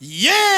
Yeah.